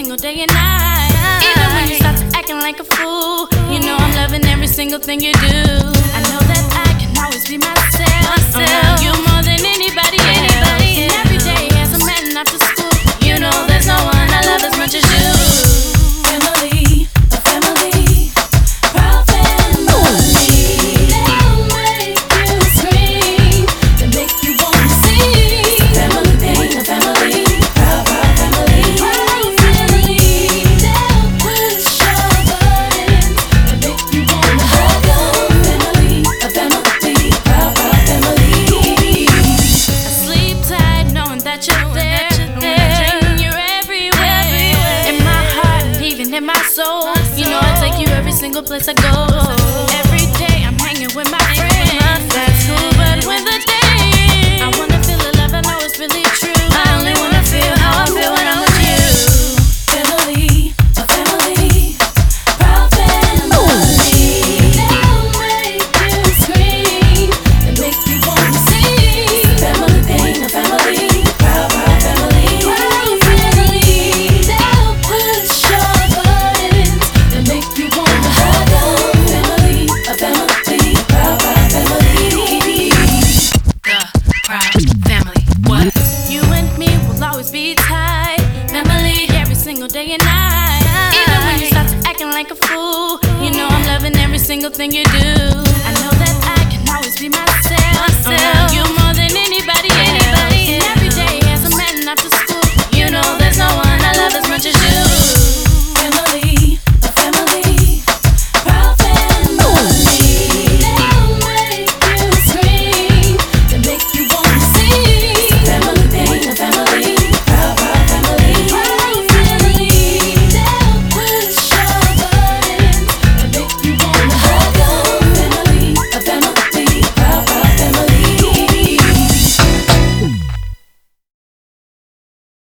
single day and night. Even when you start acting like a fool, you know I'm loving every single thing you do. that you're there. Taking you everywhere. everywhere. In my heart, even in my soul. You know I take you every single place I go. single day and night. Even when you start to acting like a fool, you know I'm loving every single thing you do. I know that I can always be myself.